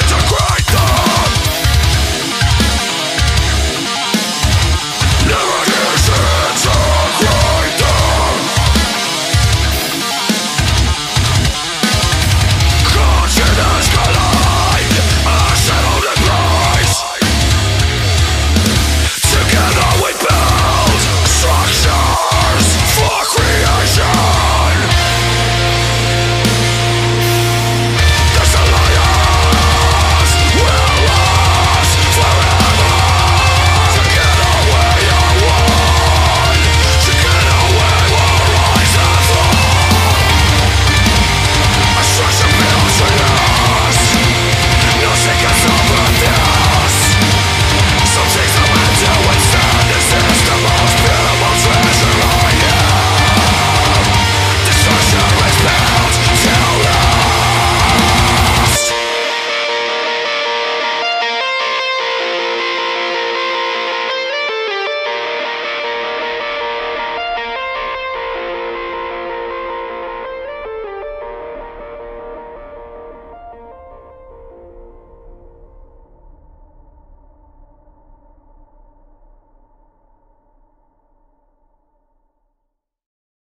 Pentagram!